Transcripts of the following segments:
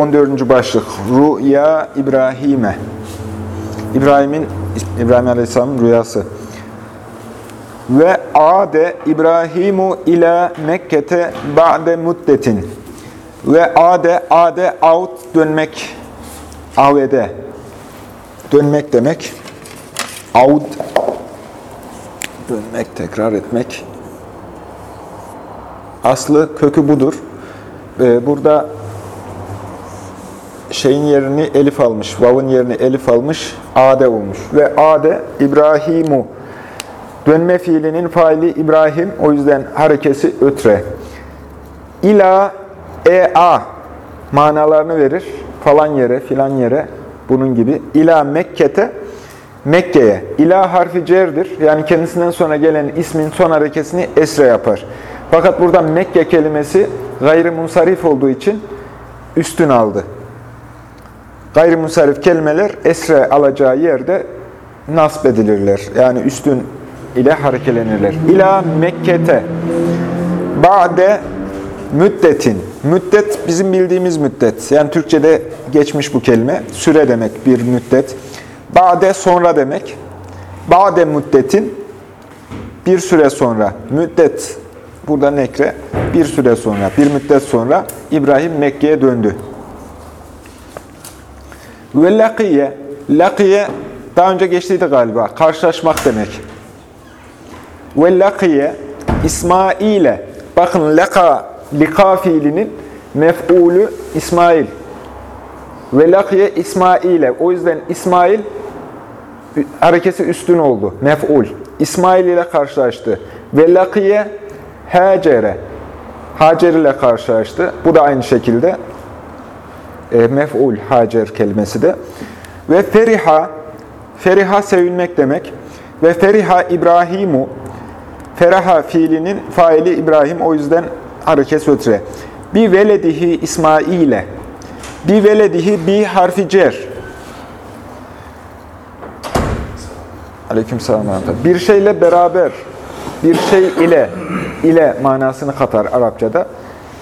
14. başlık Rüya İbrahim'e İbrahim'in İbrahim Aleyhisselam'ın rüyası. Ve ade İbrahimu ila Mekke'te ba'de muddetin. Ve ade ade out dönmek avede dönmek demek. Aud dönmek, tekrar etmek. Aslı kökü budur. Ee, burada şeyin yerini elif almış, vav'ın yerini elif almış, ade olmuş. Ve ade İbrahimu. Dönme fiilinin faili İbrahim, o yüzden harekesi ötre. İla e a manalarını verir. Falan yere, filan yere, bunun gibi. İla Mekke'te, Mekke'ye. İla harfi cerdir. Yani kendisinden sonra gelen ismin son harekesini esre yapar. Fakat burada Mekke kelimesi gayrimunsarif olduğu için üstün aldı. Gayrimusarif kelimeler esre alacağı yerde nasb edilirler. Yani üstün ile harekelenirler. İla Mekke'te ba'de müddetin. Müddet bizim bildiğimiz müddet. Yani Türkçe'de geçmiş bu kelime. Süre demek bir müddet. Ba'de sonra demek. Ba'de müddetin bir süre sonra. Müddet burada nekre. Bir süre sonra, bir müddet sonra İbrahim Mekke'ye döndü. Ve lakiye, lakiye daha önce geçtiydi galiba, karşılaşmak demek. Ve lakiye, İsmail'e, bakın laka, lika fiilinin mef'ulü İsmail. Ve lakiye İsmail'e, o yüzden İsmail harekesi üstün oldu, mef'ul. İsmail ile karşılaştı. Ve lakiye Hacer'e, Hacer ile karşılaştı. Bu da aynı şekilde mef'ul hacer kelimesi de. Ve feriha, feriha sevinmek demek. Ve feriha İbrahimu, feraha fiilinin faili İbrahim, o yüzden hareket ötre. Bi veledihi İsmail'e, bi veledihi bi harfi cer. Aleyküm selam. Bir şeyle beraber, bir şey ile, ile manasını katar Arapçada.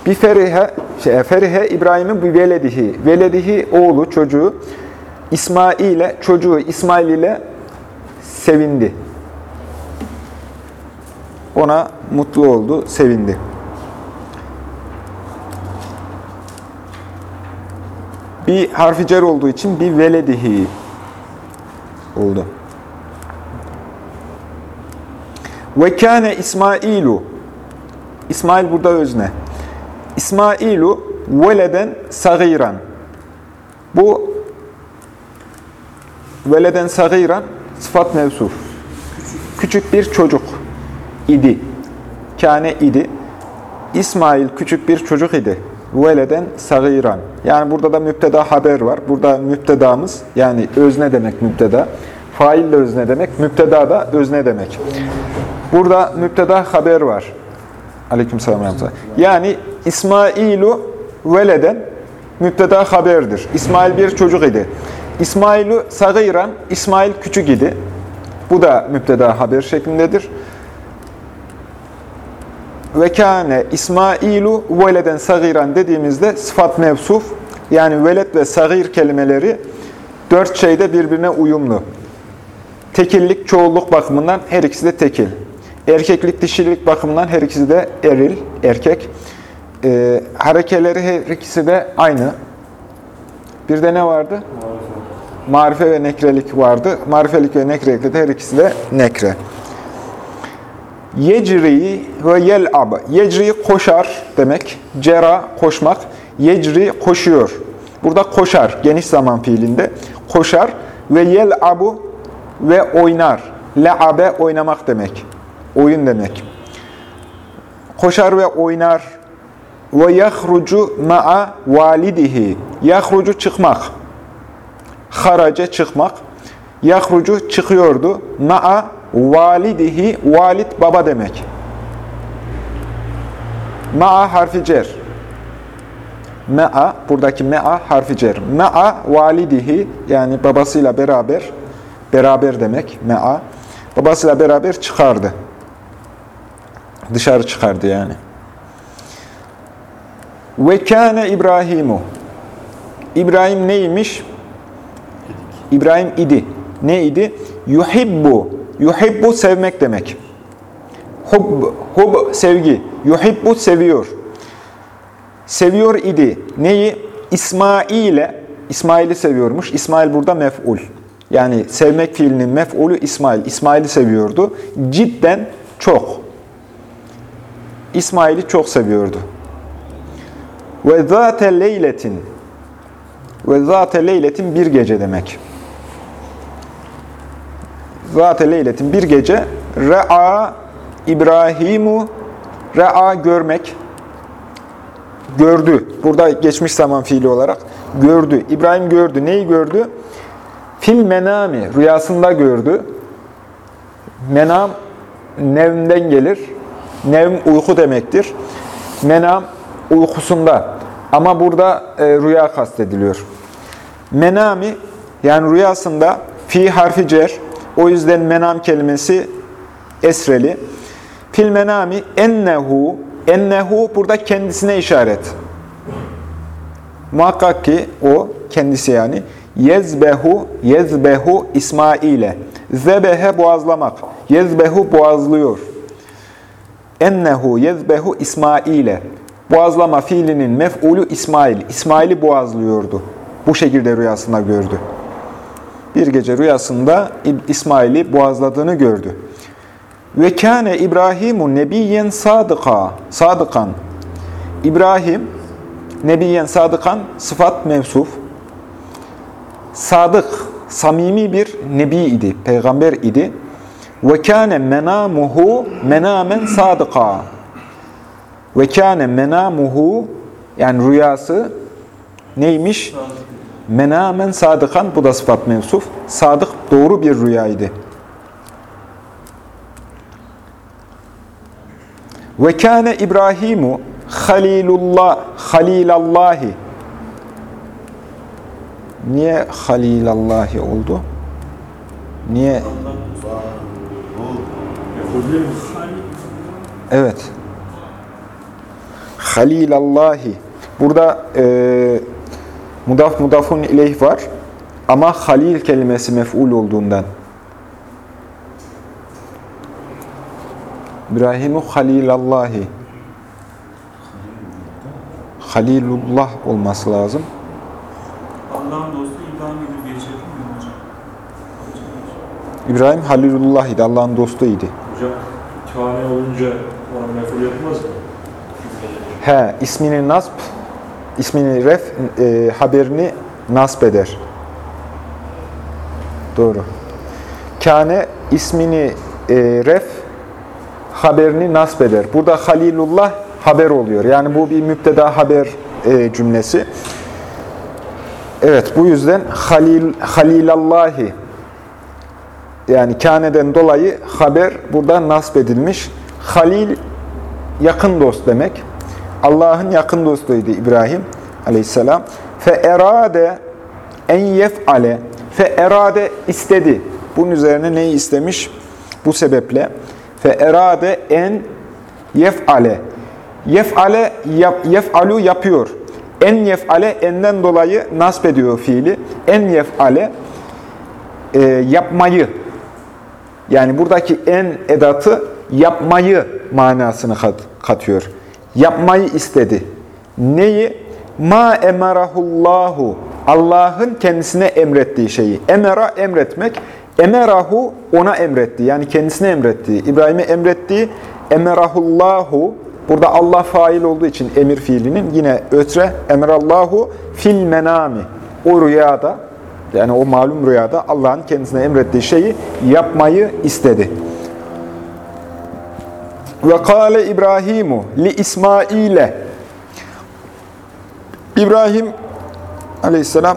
Bir ferihe, şey, ferihe İbrahim'in bir veledihi, veledihi oğlu, çocuğu, İsmail'e, çocuğu İsmail ile sevindi. Ona mutlu oldu, sevindi. Bir harfi cer olduğu için bir veledihi oldu. Ve kâne İsmailu. İsmail burada özne. İsmailu veleden sagiran. Bu veleden sagiran sıfat mevsuf. Küçük bir çocuk idi. Kâne idi. İsmail küçük bir çocuk idi. Veleden sagiran. Yani burada da müpteda haber var. Burada müptedamız yani özne demek müpteda. Fail de özne demek. Müpteda da özne demek. Burada müpteda haber var. Aleykümselam. Yani İsmailu veleden müpteda haberdir. İsmail bir çocuk idi. İsmailu sagiran, İsmail küçük idi. Bu da müpteda haber şeklindedir. Ve kâne İsmailu veleden sagiran dediğimizde sıfat mevsuf, yani velet ve sagir kelimeleri dört şeyde birbirine uyumlu. Tekillik, çoğulluk bakımından her ikisi de tekil. Erkeklik, dişilik bakımından her ikisi de eril, erkek. E, harekeleri her ikisi de aynı. Bir de ne vardı? Marife ve nekrelik vardı. Marifelik ve nekrelik de her ikisi de nekre. Yecri ve yel'ab. Yecri koşar demek. Cera koşmak. Yecri koşuyor. Burada koşar. Geniş zaman fiilinde. Koşar. Ve yel'abu ve oynar. Le'abe oynamak demek. Oyun demek. Koşar ve oynar. Ve yahrucu ma'a validihi. Yahrucu çıkmak. harace çıkmak. Yahrucu çıkıyordu. Ma'a validihi valid baba demek. Ma'a harfi cer. Me'a, buradaki me'a harfi cer. Me'a validihi yani babasıyla beraber, beraber demek me'a. Babasıyla beraber çıkardı. Dışarı çıkardı yani. Ve kâne İbrahimu. İbrahim neymiş? İbrahim idi. Ne idi? Yuhibbu. Yuhibbu sevmek demek. Hub, hub sevgi. Yuhibbu seviyor. Seviyor idi. Neyi? İsmail'e. İsmail'i seviyormuş. İsmail burada mef'ul. Yani sevmek fiilinin mef'ulü İsmail. İsmail'i seviyordu. Cidden çok. İsmail'i çok seviyordu. Ve zâte leyletin. Ve zâte leyletin bir gece demek. Zâte leyletin bir gece. Re'a İbrahimu Re'a görmek. Gördü. Burada geçmiş zaman fiili olarak. Gördü. İbrahim gördü. Neyi gördü? Fil menami. Rüyasında gördü. Menam nevmden gelir. Nevm uyku demektir. Menam uykusunda. Ama burada e, rüya kastediliyor. Menami yani rüyasında fi harfi cer. O yüzden menam kelimesi esreli. Fil menami ennehu ennehu burada kendisine işaret. Muhakkak ki o kendisi yani yezbehu yezbehu İsmail'e zebehe boğazlamak. Yezbehu boğazlıyor. Ennehu yezbehu İsmail'e boğazlama fiilinin mef'ulü İsmail. İsmail'i boğazlıyordu. Bu şekilde rüyasında gördü. Bir gece rüyasında İsmail'i boğazladığını gördü. Ve kâne İbrahimu nebiyen sadıka. Sadıkan. İbrahim nebiyen sadıkan sıfat mevsuf. Sadık, samimi bir nebi idi, peygamber idi. Ve kâne menamuhu menamen sadıka. Ve kâne menamuhu yani rüyası neymiş? Menamen sadıkan bu da sıfat mevsuf. Sadık doğru bir rüyaydı. Ve kâne İbrahimu halilullah halilallahi Niye halilallahi oldu? Niye? Evet. Halilallahi. Burada e, mudaf mudafun ileyh var. Ama halil kelimesi mef'ul olduğundan. İbrahimu halilallahi. Halilullah olması lazım. Allah'ın dostu İbrahim gibi geçirdin mi hocam? İbrahim Halilullah idi. Allah'ın dostuydu. Hocam kâne olunca ona meful yapmaz mı? He, ismini nasb, ismini ref, e, haberini nasb eder. Doğru. Kâne ismini e, ref, haberini nasb eder. Burada Halilullah haber oluyor. Yani bu bir müpteda haber e, cümlesi. Evet, bu yüzden Halil, Halilallahi yani kâneden dolayı haber burada nasb edilmiş. Halil yakın dost demek. Allah'ın yakın dostuydu İbrahim aleyhisselam. Fe erade en yef'ale fe erade istedi. Bunun üzerine neyi istemiş? Bu sebeple fe erade en yef'ale yef'ale yap, yef'alu yapıyor. En yef'ale enden dolayı nasp ediyor fiili. En yef'ale e, yapmayı yani buradaki en edatı yapmayı manasını kat, katıyor. Yapmayı istedi. Neyi? Ma emerahullahu. Allah'ın kendisine emrettiği şeyi. Emera emretmek. Emerahu ona emretti. Yani kendisine emrettiği. İbrahim'e emrettiği. Emerahullahu. Burada Allah fail olduğu için emir fiilinin yine ötre. Emerallahu fil menami. O rüyada yani o malum rüyada Allah'ın kendisine emrettiği şeyi yapmayı istedi. Ve kâle İbrahimu li İsmail'e İbrahim aleyhisselam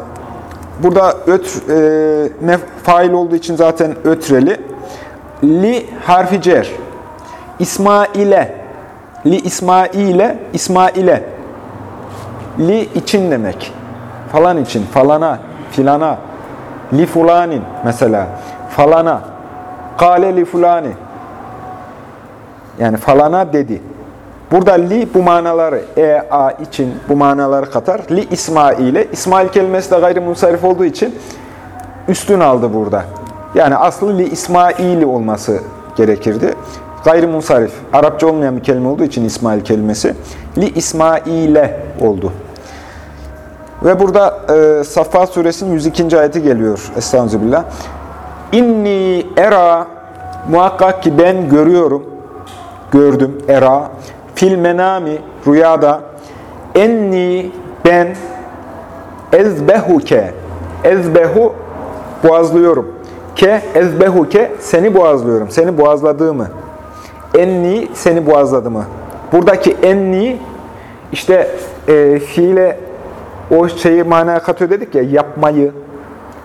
burada ötr, e, mef, fail olduğu için zaten ötreli. Li harfi cer. İsmail'e. Li İsmail'e, İsmail'e. Li için demek. Falan için, falana, filana. Li fulanin mesela. Falana. Kale li fulani. Yani falana dedi. Burada li bu manaları, e, a için bu manaları katar. Li İsmail'e. İsmail kelimesi de gayrimusarif olduğu için üstün aldı burada. Yani aslı li İsmail'i olması gerekirdi. Gayrimusarif, Arapça olmayan bir kelime olduğu için İsmail kelimesi. Li İsmail'e oldu. Ve burada e, Saffat suresinin 102. ayeti geliyor. Estağfirullah. İnni era muhakkak ki ben görüyorum, gördüm, era, fil menami, rüyada, enni ben ezbehuke, ezbehu boğazlıyorum, ke ezbehuke seni boğazlıyorum, seni boğazladığımı, enni seni boğazladığımı. Buradaki enni işte e, fiile o şeyi manaya katıyor dedik ya, yapmayı,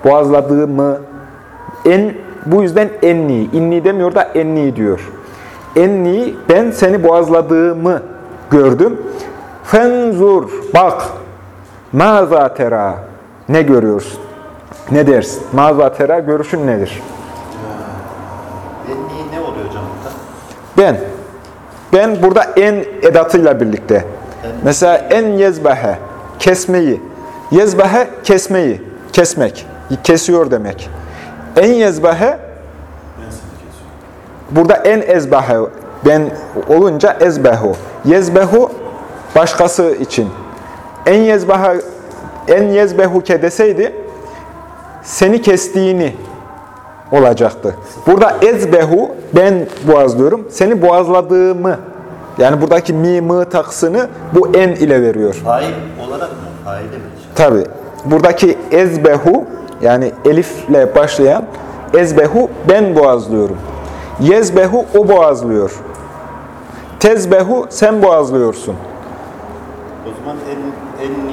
boğazladığımı, en, bu yüzden enni, inni demiyor da enni diyor. Enni, ben seni boğazladığımı gördüm. Fenzur, bak, maza tera, ne görüyorsun? Ne dersin? Maza tera, görüşün nedir? Enni ne oluyor hocam burada? Ben, ben burada en edatıyla birlikte. Mesela en yezbehe, kesmeyi. Yezbehe, kesmeyi, kesmek, kesiyor demek. En yezbehe, burada en ezbehe, ben olunca ezbehu. Yezbehu, başkası için. En yezbehe, en yezbehuke deseydi, seni kestiğini olacaktı. Burada ezbehu, ben boğazlıyorum, seni boğazladığımı, yani buradaki mi, mı taksını bu en ile veriyor. Fail olarak mı? Faile mi? Tabi. Buradaki ezbehu, yani elifle başlayan ezbehu, ben boğazlıyorum. Yezbehu, o boğazlıyor. Tezbehu, sen boğazlıyorsun. O zaman en, enni,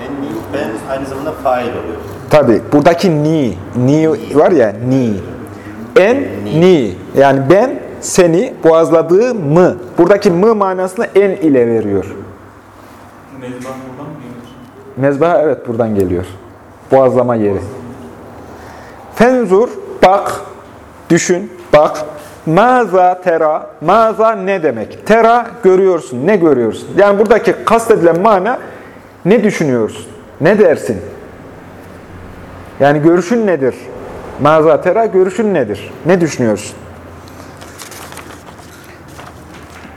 enni ben aynı zamanda fail oluyor. Tabi. Buradaki ni, ni var ya, ni. En, ni. Yani ben seni boğazladığımı. Buradaki mı manasını en ile veriyor. Mezbah buradan mı gelir? Mezbaha evet buradan geliyor. Boğazlama yeri. Fenzur, bak, düşün, bak. Maza tera, maza ne demek? Tera görüyorsun, ne görüyorsun? Yani buradaki kastedilen mana ne düşünüyorsun? Ne dersin? Yani görüşün nedir? Maza tera, görüşün nedir? Ne düşünüyorsun?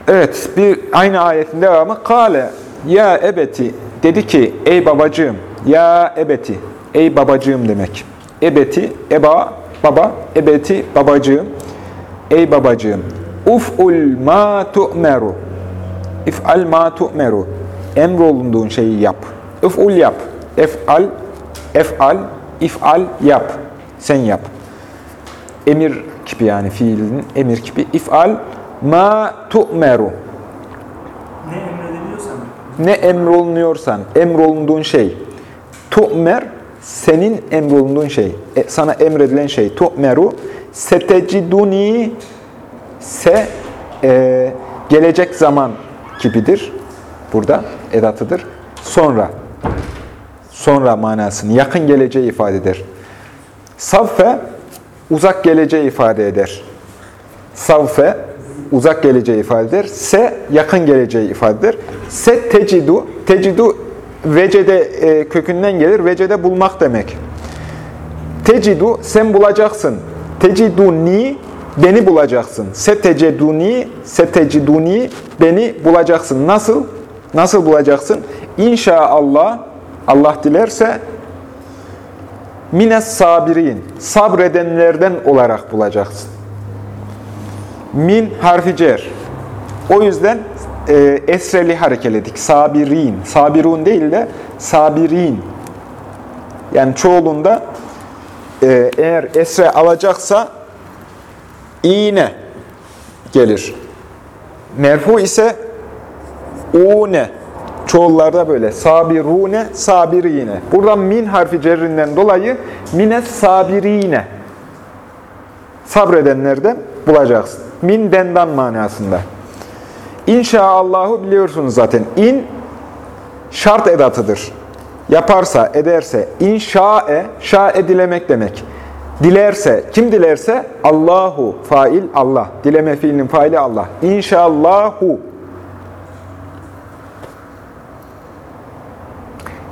Evet, bir aynı ayetin devamı. Kale, ya ebeti, dedi ki, ey babacığım, ya ebeti, ey babacığım demek. Ebeti, eba, baba, ebeti, babacığım, ey babacığım. Uf'ul ma tu'meru. İf'al ma tu'meru. Emrolunduğun şeyi yap. Uf'ul yap. Ef'al, ef'al, if'al yap. Sen yap. Emir kipi yani fiilin emir kipi. İf'al ma tu'meru. Ne emrediliyorsa mı? Ne emrolunuyorsan, emrolunduğun şey. Tu'mer, senin emrolunduğun şey. E, sana emredilen şey. Tu'meru, seteciduni, se, e, gelecek zaman kipidir. Burada edatıdır. Sonra, sonra manasını, yakın geleceği ifade eder. Savfe, uzak geleceği ifade eder. Savfe, uzak geleceği ifade eder. Se, yakın geleceği ifade eder. Se, tecidu, tecidu vecede e, kökünden gelir. Vecede bulmak demek. Tecidu, sen bulacaksın. Teciduni, beni bulacaksın. Se teceduni, se teciduni, beni bulacaksın. Nasıl? Nasıl bulacaksın? İnşaallah, Allah dilerse, mines sabirin, sabredenlerden olarak bulacaksın. Min harfi cer. O yüzden e, esreli harekeledik. Sabirin. Sabirun değil de sabirin. Yani çoğulunda e, eğer esre alacaksa iğne gelir. Merfu ise une. Çoğullarda böyle. Sabirune, sabirine. Buradan min harfi cerrinden dolayı mine sabirine. Sabredenlerden bulacaksın. Min dendan manasında. İnşaallahu biliyorsunuz zaten. İn şart edatıdır. Yaparsa, ederse, inşae, şae dilemek demek. Dilerse, kim dilerse? Allahu, fail Allah. Dileme fiilinin faili Allah. İnşallahu.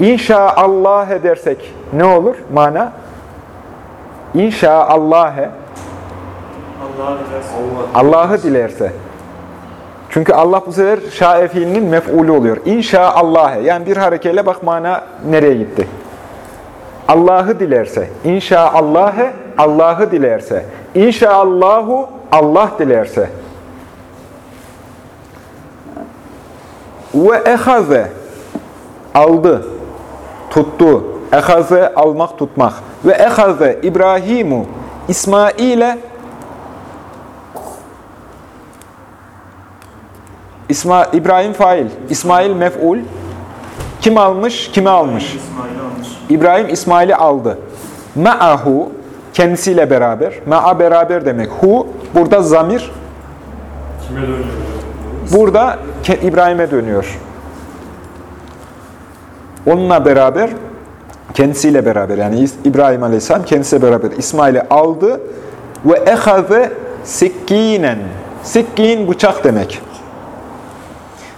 İnşaallah edersek ne olur? Mana? Allah'a dilerse. Allah'ı dilerse. Çünkü Allah bu sefer şae fiilinin mef'ulü oluyor. İnşaallâhe. Yani bir harekeyle bak mana nereye gitti. Allah'ı dilerse. İnşaallâhe Allah'ı dilerse. İnşaallahu Allah dilerse. Ve ehaze aldı, tuttu. Ehaze almak, tutmak. Ve ehaze İbrahimu İsmail'e İsma, İbrahim fail, İsmail mef'ul. Kim almış, kime almış? İbrahim İsmail'i aldı. Ma'ahu, kendisiyle beraber. Ma'a beraber demek. Hu, burada zamir. Kime dönüyor? Burada İbrahim'e dönüyor. Onunla beraber, kendisiyle beraber, yani İbrahim Aleyhisselam kendisiyle beraber İsmail'i aldı ve ehaze sikkinen. Sikkin bıçak demek.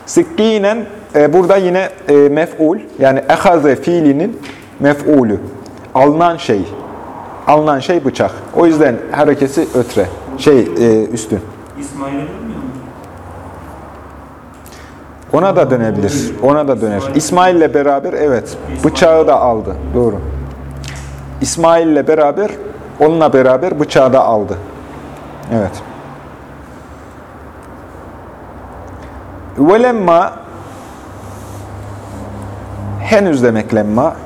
Sikkinen e, burada yine e, mef'ul, yani ehaze fiilinin mef'ulü. Alınan şey. Alınan şey bıçak. O yüzden harekesi ötre. Şey e, üstün. İsmail'e dönmüyor mu? Ona da dönebilir. Ona da döner. İsmail ile beraber evet bıçağı da aldı. Doğru. İsmail ile beraber onunla beraber bıçağı da aldı. Evet. Velemma henüz demek lemma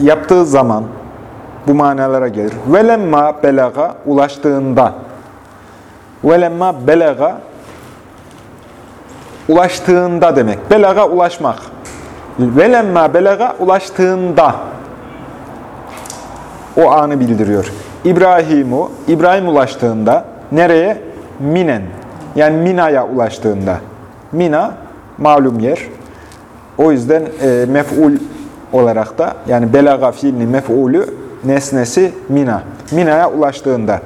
yaptığı zaman bu manalara gelir. Velemma belaga ulaştığında velemma belaga ulaştığında demek. Belaga ulaşmak. Velemma belaga ulaştığında o anı bildiriyor. İbrahimu, İbrahim ulaştığında nereye? Minen. Yani Mina'ya ulaştığında. Mina malum yer. O yüzden e, mef'ul olarak da yani belaga fiilinin mef'ulü nesnesi Mina. Mina'ya ulaştığında.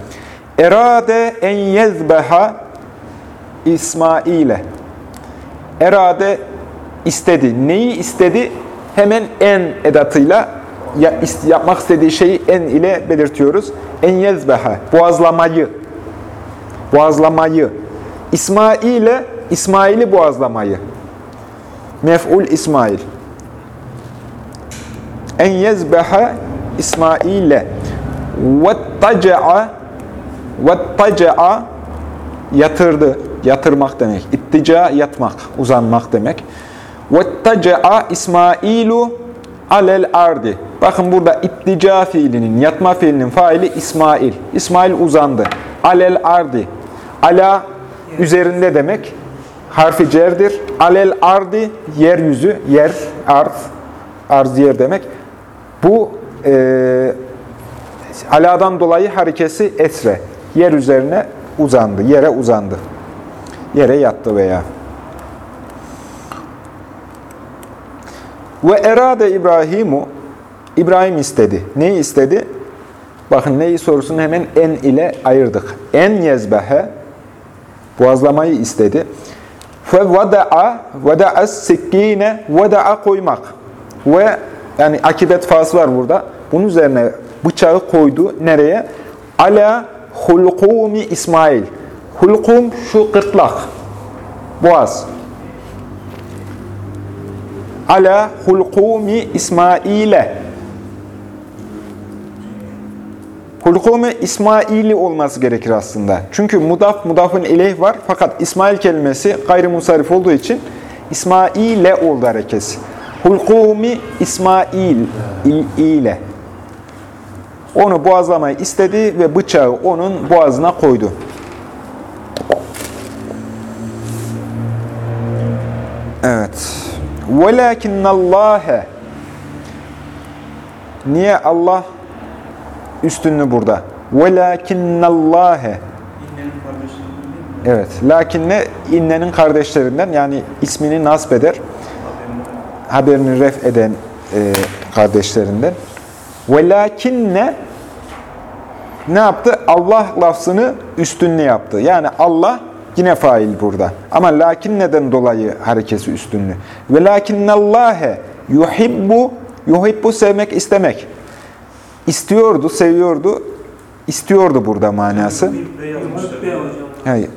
Erade en yezbeha İsmail'e. Erade istedi. Neyi istedi? Hemen en edatıyla yapmak istediği şeyi en ile belirtiyoruz. En yezbeha. Boğazlamayı. Boğazlamayı. İsmail'e İsmail'i boğazlamayı. Mef'ul İsmail. En yezbeha İsmail'e. Vettaca'a Vettaca'a yatırdı. Yatırmak demek. İttica yatmak, uzanmak demek. Vettaca'a İsmailu alel ardi. Bakın burada ittica fiilinin, yatma fiilinin faili İsmail. İsmail uzandı. Alel ardi. Ala üzerinde demek. Harfi cerdir. Alel ardi yeryüzü, yer, arz. Arz yer demek. Bu e, aladan dolayı harekesi esre. Yer üzerine uzandı, yere uzandı. Yere yattı veya. Ve erade İbrahimu, İbrahim istedi. Neyi istedi? Bakın neyi sorusunu hemen en ile ayırdık. En yezbehe, boğazlamayı istedi. Vada'a, vada'a sikkine, vada'a koymak. Ve yani akibet fası var burada. Bunun üzerine bıçağı koydu. Nereye? Ala hulkumi İsmail. Hulkum şu gırtlak. Boğaz. Ala hulkumi İsmail'e. Hulkumi İsmail'i olması gerekir aslında. Çünkü mudaf mudafın ileyh var fakat İsmail kelimesi gayrimusarif olduğu için İsmail'e oldu harekesi. Hulkumi İsmail il- ile. Onu boğazlamayı istedi ve bıçağı onun boğazına koydu. Evet. Velakinnallâhe Niye Allah üstünlüğü burada? Değil mi? Evet. Lakinne innenin kardeşlerinden yani ismini nasp eder. Haberini ref eden e, kardeşlerinden. Velakinne ne yaptı? Allah lafzını üstünlüğü yaptı. Yani Allah yine fail burada. Ama lakin neden dolayı harekesi üstünlüğü. Ve lakinnallâhe yuhibbu yuhibbu sevmek istemek. İstiyordu, seviyordu. İstiyordu burada manası. Hayır. Yanlış yapmışlar.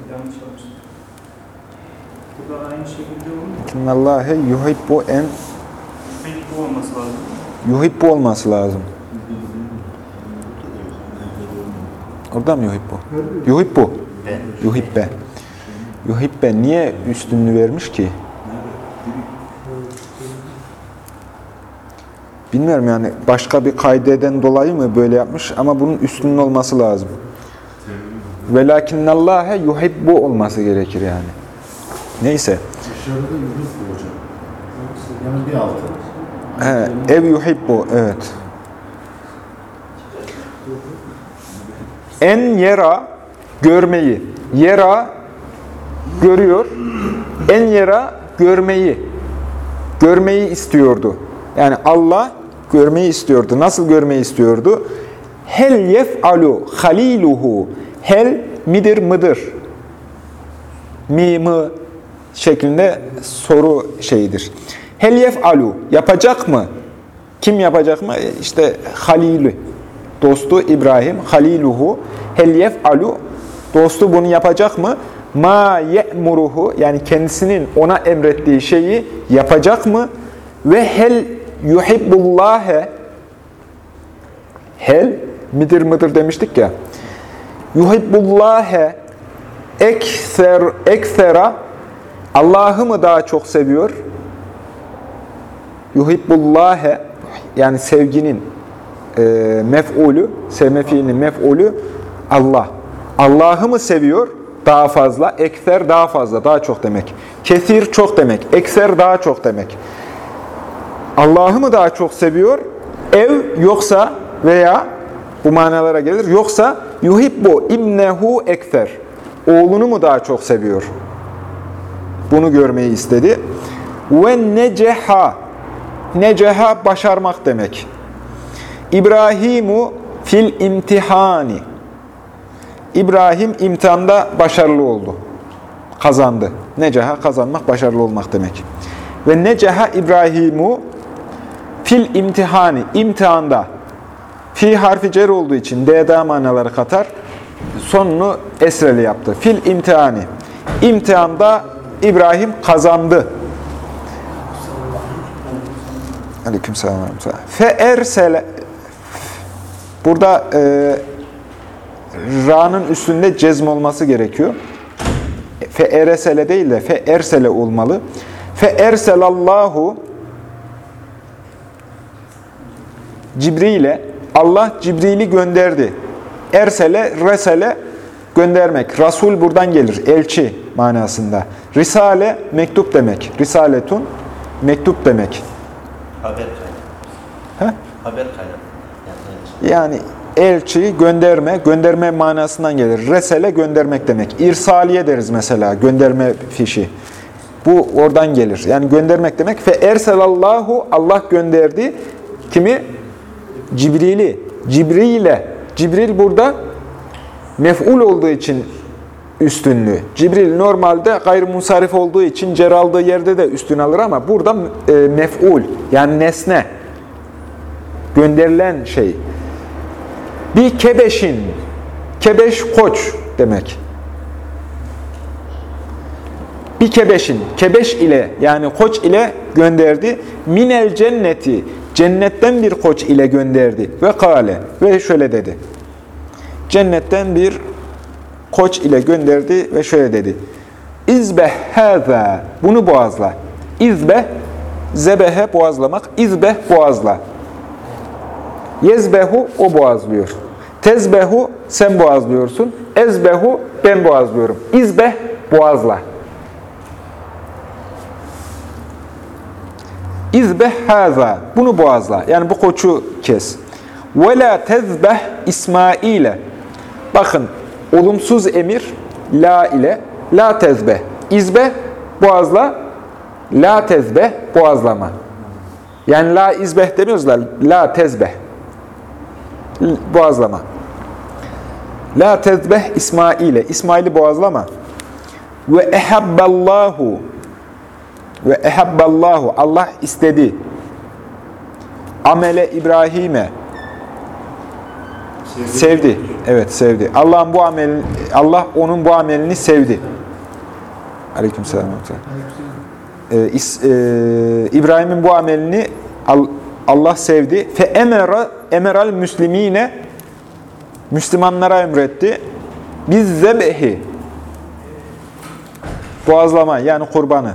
Burada aynı şekilde olur mu? Lakinnallâhe yuhibbu en Peki bu olması lazım. yuhibbu olması lazım. Orada mı yuhibbu? Yuhibbu. Yuhibbe. Yuhibbe niye üstünlüğü vermiş ki? Bilmiyorum yani başka bir kaideden dolayı mı böyle yapmış ama bunun üstünün olması lazım. Velakinnallâhe yuhibbu olması gerekir yani. Neyse. Yani bir altı. He, ev yuhibbu, evet. En yera, görmeyi. Yera, görüyor. En yera, görmeyi. Görmeyi istiyordu. Yani Allah görmeyi istiyordu. Nasıl görmeyi istiyordu? Hel yef'alu haliluhu. Hel midir mıdır? Mi mı şeklinde soru şeyidir. Hel yef'alu yapacak mı? Kim yapacak mı? E, İşte Halil'i. Dostu İbrahim, Haliluhu. Hel yef'alu dostu bunu yapacak mı? Ma ye'muruhu yani kendisinin ona emrettiği şeyi yapacak mı? Ve hel yuhibbullâhe hel midir mıdır demiştik ya. Yuhibbullâhe ekser eksera Allah'ı mı daha çok seviyor? Yuhibbullâhe yani sevginin e, mef'ulü, sevme fiilinin mef'ulü Allah. Allah'ı mı seviyor? Daha fazla. Ekser daha fazla, daha çok demek. Kesir çok demek. Ekser daha çok demek. Allah'ı mı daha çok seviyor? Ev yoksa veya bu manalara gelir. Yoksa yuhibbu ibnehu ekser. Oğlunu mu daha çok seviyor? Bunu görmeyi istedi. Ve neceha. Neceha başarmak demek. İbrahimu fil imtihani. İbrahim imtihanda başarılı oldu. Kazandı. Necaha kazanmak, başarılı olmak demek. Ve necaha İbrahimu fil imtihani. imtihanda. Fi harfi cer olduğu için D'da manaları katar. Sonunu esreli yaptı. Fil imtihani. İmtihanda İbrahim kazandı. Aleykümselam. Fe ersele Burada e, ra'nın üstünde cezm olması gerekiyor. Fe eresele değil de fe ersele olmalı. Fe erselallahu Cibril'e Allah Cibril'i gönderdi. Ersele, resele göndermek. Rasul buradan gelir. Elçi manasında. Risale mektup demek. Risaletun mektup demek. Haber kaynağı. He? Haber kaynağı. Yani, elçi gönderme, gönderme manasından gelir. Resele göndermek demek. İrsaliye deriz mesela, gönderme fişi. Bu oradan gelir. Yani göndermek demek. Fe erselallahu Allah gönderdi. Kimi? Cibril'i. Cibril'e. Cibril burada mef'ul olduğu için üstünlüğü. Cibril normalde gayrimunsarif olduğu için cer yerde de üstün alır ama burada e, mef'ul yani nesne gönderilen şey. Bir kebeşin, kebeş koç demek. Bir kebeşin, kebeş ile yani koç ile gönderdi. Minel cenneti, cennetten bir koç ile gönderdi. Ve kale, ve şöyle dedi. Cennetten bir koç ile gönderdi ve şöyle dedi. İzbeh hâzâ, bunu boğazla. İzbeh, zebehe boğazlamak, izbeh boğazla. Yezbehu o boğazlıyor. Tezbehu sen boğazlıyorsun. Ezbehu ben boğazlıyorum. İzbeh boğazla. İzbeh haza. Bunu boğazla. Yani bu koçu kes. Ve la tezbeh İsmail'e. Bakın olumsuz emir la ile la tezbeh. İzbeh boğazla la tezbeh boğazlama. Yani la izbeh demiyoruz da la tezbeh. Boğazlama. La tezbeh İsmail'e. İsmail'i boğazlama. Ve ehabballahu ve ehabballahu Allah istedi. Amele İbrahim'e sevdi. Evet sevdi. Allah'ın bu amelini Allah onun bu amelini sevdi. Aleykümselam. Ee, İs- e, İbrahim'in bu amelini Al- Allah sevdi. Fe emera emeral müslimine Müslümanlara emretti. Biz zebehi boğazlama yani kurbanı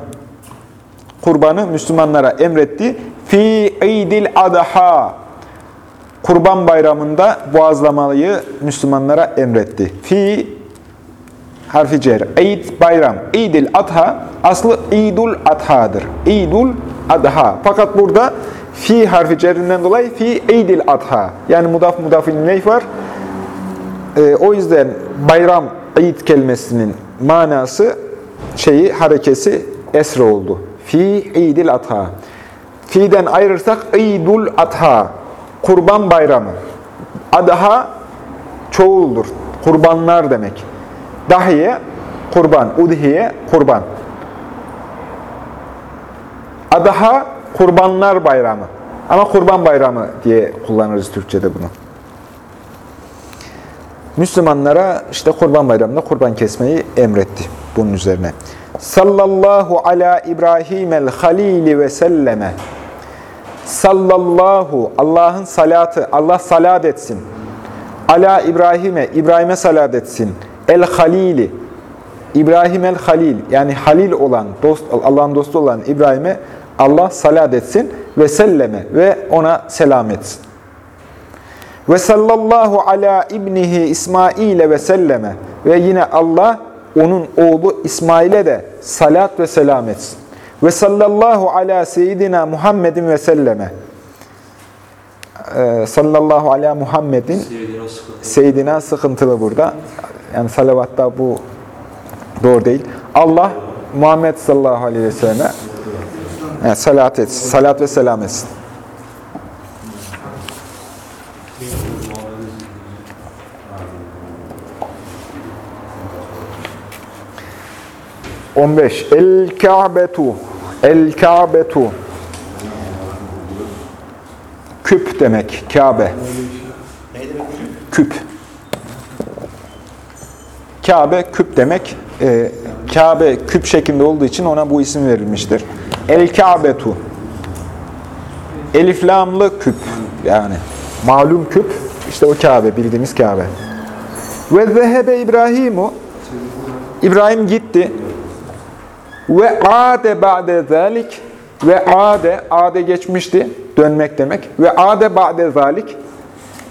kurbanı Müslümanlara emretti. Fi idil adha Kurban bayramında boğazlamayı Müslümanlara emretti. Fi harfi cer. Eid bayram. İdil adha aslı İdul adhadır. İdul adha. Fakat burada fi harfi cerrinden dolayı fi İdil adha. Yani mudaf mudafin neyf var. Ee, o yüzden bayram, İd kelimesinin manası şeyi, harekesi esre oldu. Fi İdil adha. Fi'den ayırırsak İdul adha. Kurban bayramı. Adha çoğuldur. Kurbanlar demek. Dahiye kurban, udhiye kurban. Adaha kurbanlar bayramı. Ama kurban bayramı diye kullanırız Türkçe'de bunu. Müslümanlara işte kurban bayramında kurban kesmeyi emretti bunun üzerine. Sallallahu ala İbrahim el halili ve selleme. Sallallahu Allah'ın salatı, Allah salat etsin. Ala İbrahim'e, İbrahim'e salat etsin. El halili, İbrahim el halil yani halil olan, dost, Allah'ın dostu olan İbrahim'e Allah salat etsin ve selleme ve ona selam etsin. Ve sallallahu ala ibnihi İsmail'e ve selleme ve yine Allah onun oğlu İsmail'e de salat ve selam etsin. Ve sallallahu ala seyyidina Muhammedin ve selleme. Ee, sallallahu ala Muhammedin. Seyyidina sıkıntılı burada. Yani salavatta bu doğru değil. Allah Muhammed sallallahu aleyhi ve selleme yani salat etsin, salat ve selam etsin. On beş. El Ka'betu. El Ka'betu. Küp demek. Kabe. Küp. Kabe küp demek. Ee, Kabe küp şeklinde olduğu için ona bu isim verilmiştir. El Kabetu. Elif lamlı küp. Yani malum küp. işte o Kabe, bildiğimiz Kabe. Ve zehebe İbrahimu. İbrahim gitti. Ve ade ba'de zalik. Ve ade, ade geçmişti. Dönmek demek. Ve ade ba'de zalik.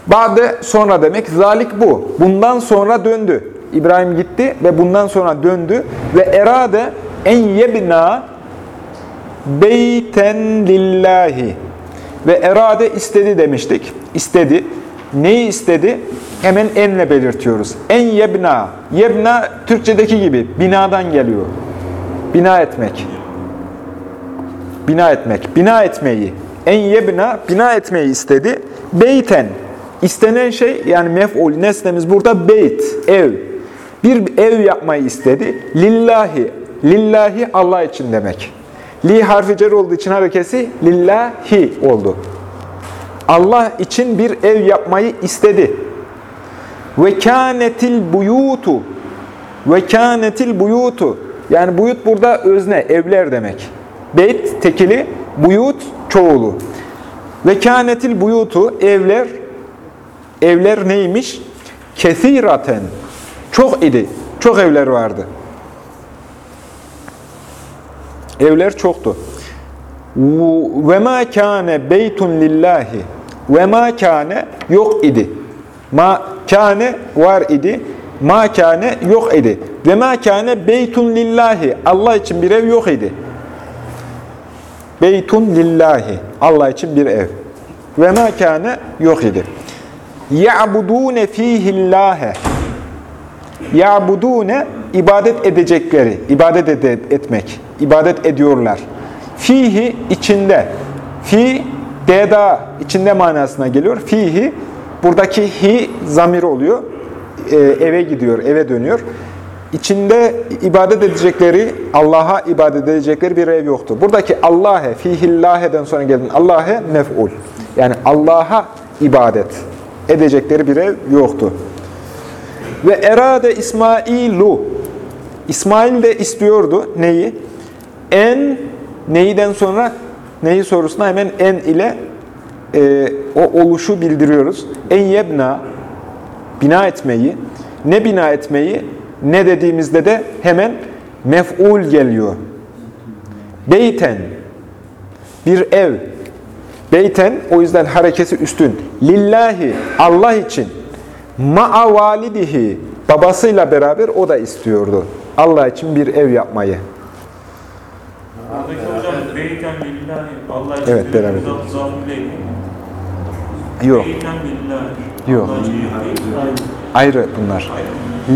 Ba'de sonra demek. Zalik bu. Bundan sonra döndü. İbrahim gitti ve bundan sonra döndü. Ve erade en yebna beyten lillahi. Ve erade istedi demiştik. İstedi. Neyi istedi? Hemen enle belirtiyoruz. En yebna. Yebna Türkçedeki gibi binadan geliyor. Bina etmek. Bina etmek. Bina etmeyi. En yebna bina etmeyi istedi. Beyten. İstenen şey yani mef'ul nesnemiz burada beyt, ev. Bir ev yapmayı istedi. Lillahi. Lillahi Allah için demek. Li harfi cer olduğu için harekesi lillahi oldu. Allah için bir ev yapmayı istedi. Ve kânetil buyutu. Ve kânetil buyutu. Yani buyut burada özne, evler demek. Beyt tekili, buyut çoğulu. Ve kânetil buyutu, evler, evler neymiş? Kesiraten. Çok idi. Çok evler vardı. Evler çoktu. Ve ma kâne beytun lillahi. Ve ma kâne yok idi. Ma kâne var idi. Ma yok idi. Ve ma beytun lillahi. Allah için bir ev yok idi. Beytun lillahi. Allah için bir ev. Ve ma yok idi. Ya'budûne fîhillâhe. Ya'budûne ibadet edecekleri, ibadet ede- etmek, ibadet ediyorlar. Fihi içinde, fi deda içinde manasına geliyor. Fihi buradaki hi zamir oluyor. Ee, eve gidiyor, eve dönüyor. İçinde ibadet edecekleri, Allah'a ibadet edecekleri bir ev yoktu. Buradaki Allah'e, fihillâhe'den sonra gelen Allah'e mef'ul. Yani Allah'a ibadet edecekleri bir ev yoktu. Ve erade İsmailu. İsmail de istiyordu neyi? En neyden sonra neyi sorusuna hemen en ile e, o oluşu bildiriyoruz. En yebna bina etmeyi, ne bina etmeyi, ne dediğimizde de hemen mef'ul geliyor. Beyten bir ev. Beyten o yüzden harekesi üstün. Lillahi Allah için ma'a validihi babasıyla beraber o da istiyordu. Allah için bir ev yapmayı. Oradaki hocam beyten lillahi Allah için Evet, beraber. Yok. Yok. Ayrı bunlar.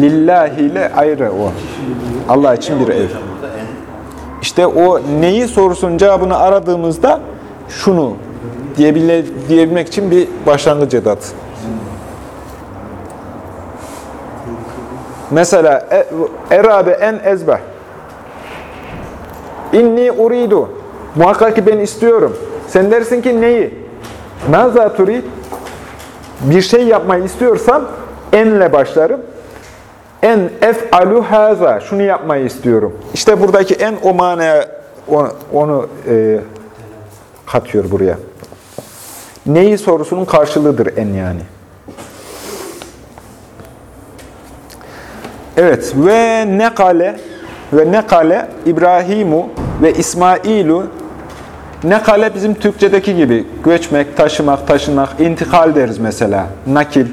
Lillahi ile ayrı o. Allah için bir ev. İşte o neyi sorusunun cevabını aradığımızda şunu diyebile, diyebilmek için bir başlangıç edat. Mesela e- erabe en ezbeh. İnni uridu. Muhakkak ki ben istiyorum. Sen dersin ki neyi? Maza turid? Bir şey yapmayı istiyorsam enle başlarım. En ef'alu haza. Şunu yapmayı istiyorum. İşte buradaki en o manaya onu, onu e, katıyor buraya. Neyi sorusunun karşılığıdır en yani. Evet ve nekale ve nekale İbrahimu ve İsmailu nekale bizim Türkçedeki gibi göçmek, taşımak, taşınak, intikal deriz mesela. Nakil,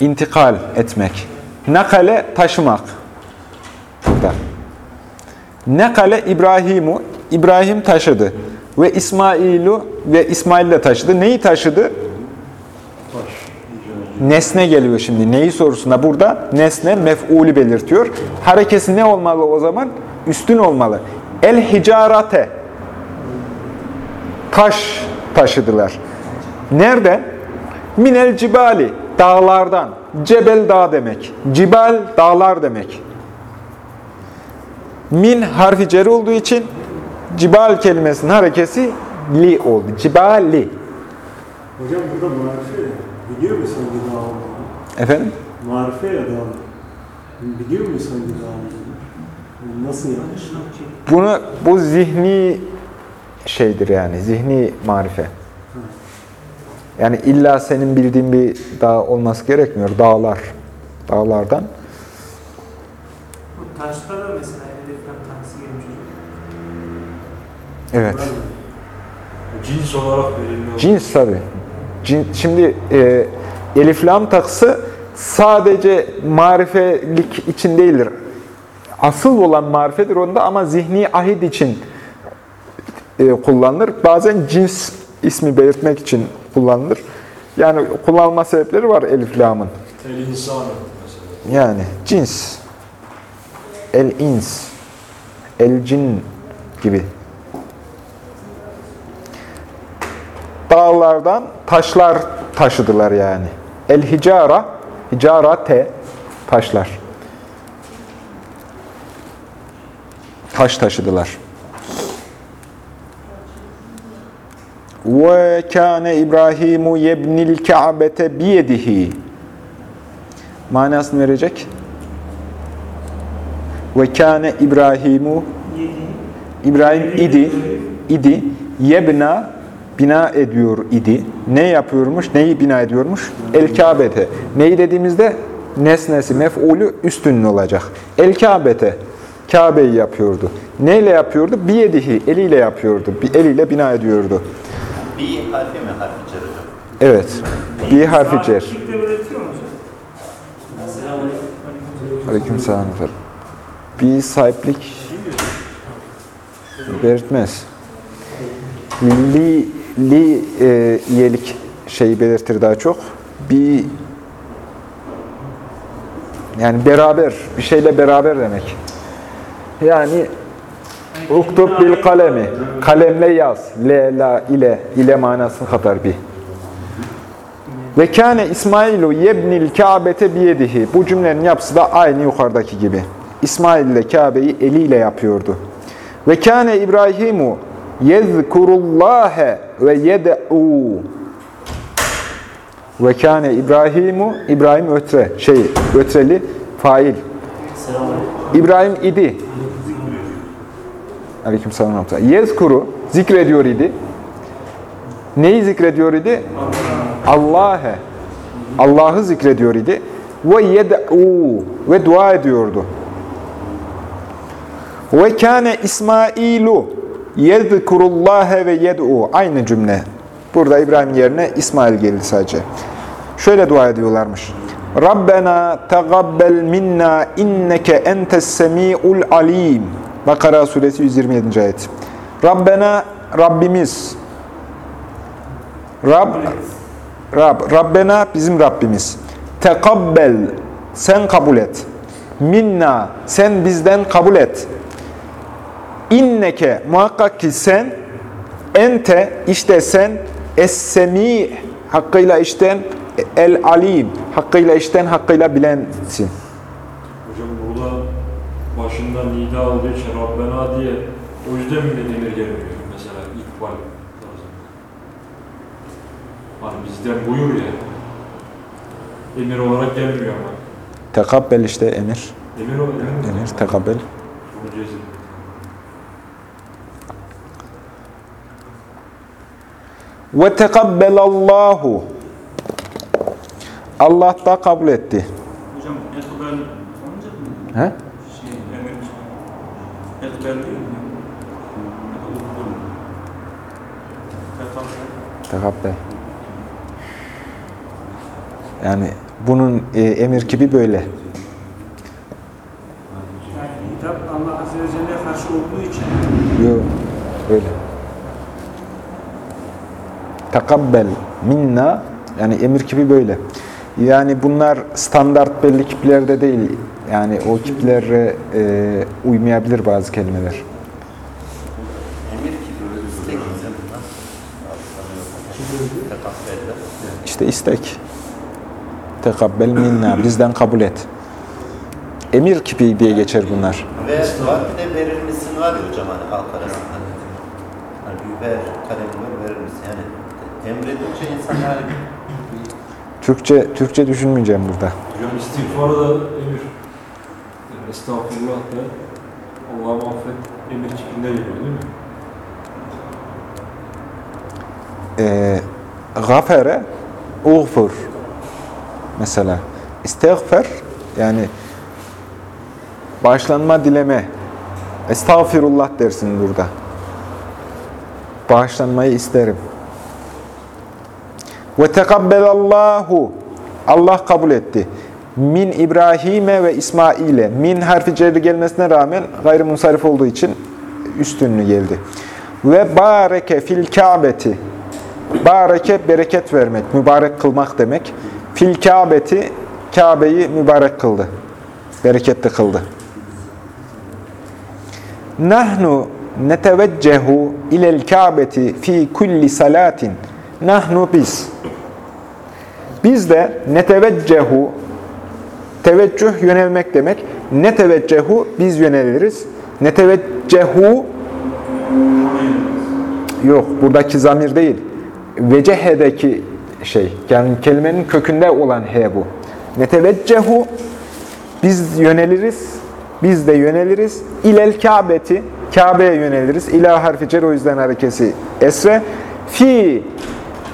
intikal etmek. Nakale taşımak. Burada. Nekale İbrahimu, İbrahim taşıdı. Ve İsmailu ve İsmail de taşıdı. Neyi taşıdı? Nesne geliyor şimdi. Neyi sorusunda burada nesne mef'ulü belirtiyor. Harekesi ne olmalı o zaman? Üstün olmalı. El hicarate. Taş taşıdılar. Nereden? Minel cibali. Dağlardan. Cebel dağ demek. Cibal dağlar demek. Min harfi ceri olduğu için cibal kelimesinin harekesi li oldu. Cibali. Hocam burada marife. Biliyor musun hangi dağ olduğunu? Efendim? Marife ya dağ. Biliyor musun hangi dağ olduğunu? Nasıl yapmış? Bunu bu zihni şeydir yani zihni marife. Yani illa senin bildiğin bir dağ olması gerekmiyor. Dağlar. Dağlardan. Bu taşta da mesela hedeften tanesi gelmiş. Evet. Cins olarak veriliyor. Cins tabi. Cin, şimdi e, elif lam takısı sadece marifelik için değildir. Asıl olan marifedir onda ama zihni ahid için kullanılır. Bazen cins ismi belirtmek için kullanılır. Yani kullanılma sebepleri var elif lamın. El mesela. Yani cins, el-ins, el-cin gibi. Dağlardan taşlar taşıdılar yani. El-hicara, hicarate, taşlar. Taş taşıdılar. Ve kâne İbrahimu yebnil ka'bete biyedihi. Manasını verecek. Ve kâne İbrahimu. İbrahim idi, idi, yebna bina ediyor idi. Ne yapıyormuş? Neyi bina ediyormuş? El Kabe'te. Neyi dediğimizde nesnesi, mef'ulü üstünlü olacak. El Kabe'te. Kabe'yi yapıyordu. Neyle yapıyordu? Biyedihi, eliyle yapıyordu. Bir eliyle bina ediyordu. Bir harfi mi harfi cer hocam? Evet. Bir harfi cer. Sahiplikte belirtiyor mu hocam? Aleykümselam efendim. Bir sahiplik belirtmez. Li, li e, iyelik şeyi belirtir daha çok. Bir yani beraber, bir şeyle beraber demek. Yani uktub bil kalemi. Kalemle yaz. Le, la, ile. ile manasını katar bir. Ve kâne İsmailu yebnil kâbete biyedihi. Bu cümlenin yapısı da aynı yukarıdaki gibi. İsmail ile Kabe'yi eliyle yapıyordu. Ve kâne İbrahimu yezkurullâhe ve yed'û. Ve kâne İbrahimu, İbrahim ötre, şey, ötreli fail. İbrahim idi. Aleyküm selam. Yezkuru, zikrediyor idi. Neyi zikrediyor idi? Allah'e. Allah'ı zikrediyor idi. Ve yed'u ve dua ediyordu. Ve kâne İsmailu yezkurullâhe ve yed'u. Aynı cümle. Burada İbrahim yerine İsmail geldi sadece. Şöyle dua ediyorlarmış. Rabbena tegabbel minna inneke entes semi'ul alim. Bakara suresi 127. ayet. Rabbena Rabbimiz. Rab Rab Rabbena bizim Rabbimiz. Tekabbel sen kabul et. Minna sen bizden kabul et. İnneke muhakkak ki sen ente işte sen es-semi hakkıyla işten el alim hakkıyla işten hakkıyla bilensin. Başında nida olduğu için Rabbena diye o yüzden mi emir gelmiyor mesela ikbal tarzında. Hani bizden buyur ya. Emir olarak gelmiyor ama. Tekabbel işte emir. Emir olarak emir. Emir tekabbel. Bunu cezim. Ve tekabbelallahu Allah da kabul etti. Hocam ekbel olunca mı? He? Değil mi? Yani bunun e, emir gibi böyle. Yani hitap Allah Azze ve Celle'ye karşı olduğu için Yok. Öyle. Tekabbel minna yani emir kipi böyle. Yani bunlar standart belli kiplerde değil. Yani o kiplere e, uymayabilir bazı kelimeler. İşte istek. Tekabbel minna bizden kabul et. Emir kipi diye geçer bunlar. Ve var bir de verir misin var ya hocam hani halk arasında. Hani bir ver, kalemi verir misin? Yani emredince insanlar Türkçe Türkçe düşünmeyeceğim burada. Hocam istiğfar da emir. Estağfurullah da Allah'a affet. Emir tipinde geliyor değil mi? e, gafere uğfur mesela. İstiğfar yani bağışlanma dileme. Estağfirullah dersin burada. Bağışlanmayı isterim. Ve tekabbelallahu. Allah kabul etti min İbrahim'e ve İsmail'e min harfi cerri gelmesine rağmen gayrimunsarif olduğu için üstünlü geldi ve bareke fil kâbeti Bareke bereket vermek, mübarek kılmak demek. Fil Kabe'ti Kabe'yi mübarek kıldı. Bereketli kıldı. Nahnu neteveccehu ilel Kabe'ti fi kulli salatin. Nahnu biz. Biz de neteveccehu teveccüh yönelmek demek. Neteveccehu biz yöneliriz. Neteveccehu Yok, buradaki zamir değil. Vecehe'deki şey, yani kelimenin kökünde olan he bu. Neteveccehu, biz yöneliriz, biz de yöneliriz. İlel Kabe'ti, Kabe'ye yöneliriz. İlah harfi cer, o yüzden harekesi esre. Fi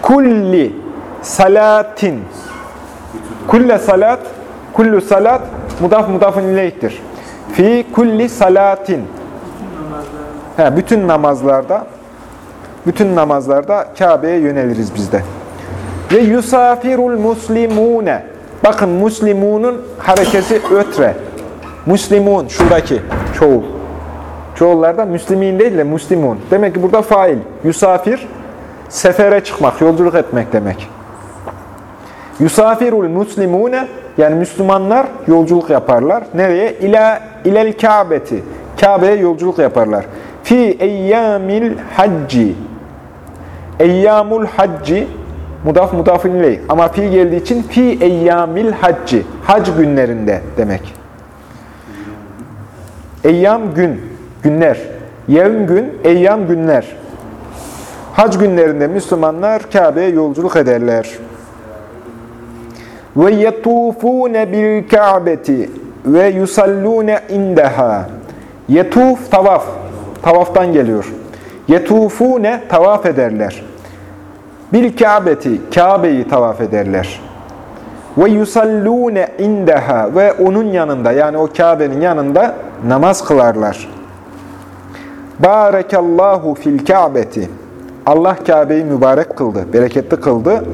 kulli salatin. Kulle salat, kullu salat, mudaf mudafın ileyhtir. Fi kulli salatin. He, bütün namazlarda bütün namazlarda Kabe'ye yöneliriz biz de. Ve yusafirul muslimune. Bakın muslimunun harekesi ötre. Muslimun şuradaki çoğul. Çoğullarda Müslimin değil de Müslimun. Demek ki burada fail. Yusafir, sefere çıkmak, yolculuk etmek demek. Yusafirul muslimune yani Müslümanlar yolculuk yaparlar. Nereye? İla ilel Kabe'ti. Kabe'ye yolculuk yaparlar. Fi eyyamil hacci. Eyyamul hacci mudaf mudafın ileyh. Ama fi geldiği için fi eyyamil hacci. Hac günlerinde demek. Eyyam gün, günler. Yevm gün, eyyam günler. Hac günlerinde Müslümanlar Kabe'ye yolculuk ederler. Ve yetufune bil Ka'beti ve yusallune indaha. Yetuf tavaf. Tavaftan geliyor. Yetufune tavaf ederler. Bil Ka'beti Kabe'yi tavaf ederler. Ve yusallune indaha ve onun yanında yani o Kabe'nin yanında namaz kılarlar. Barakallahu fil Ka'beti. Allah Kabe'yi mübarek kıldı, bereketli kıldı.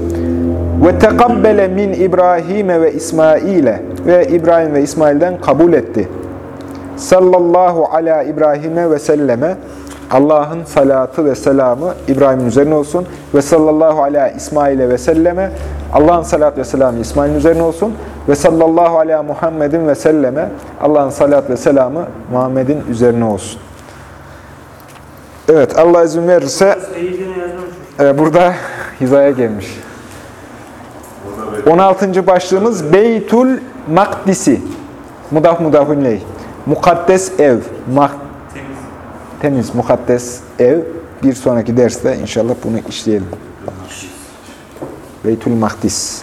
Ve tekabbele min İbrahim'e ve İsmail'e. Ve İbrahim ve İsmail'den kabul etti. Sallallahu ala İbrahim'e ve selleme. Allah'ın salatı ve selamı İbrahim'in üzerine olsun. Ve sallallahu ala İsmail'e ve selleme. Allah'ın salat ve selamı İsmail'in üzerine olsun. Ve sallallahu ala Muhammedin ve selleme. Allah'ın salat ve selamı Muhammed'in üzerine olsun. Evet Allah izin verirse e, burada hizaya gelmiş. 16. başlığımız Beytul Makdisi. Mudaf mudafun leyh. Mukaddes ev. Mak Temiz. temiz, mukaddes ev. Bir sonraki derste inşallah bunu işleyelim. Beytül Makdis.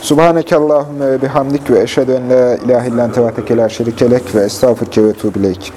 Subhaneke Allahümme ve bihamdik ve eşhedü en la ilahe illan tevateke la şerikelek ve estağfurke ve tuğbileyk.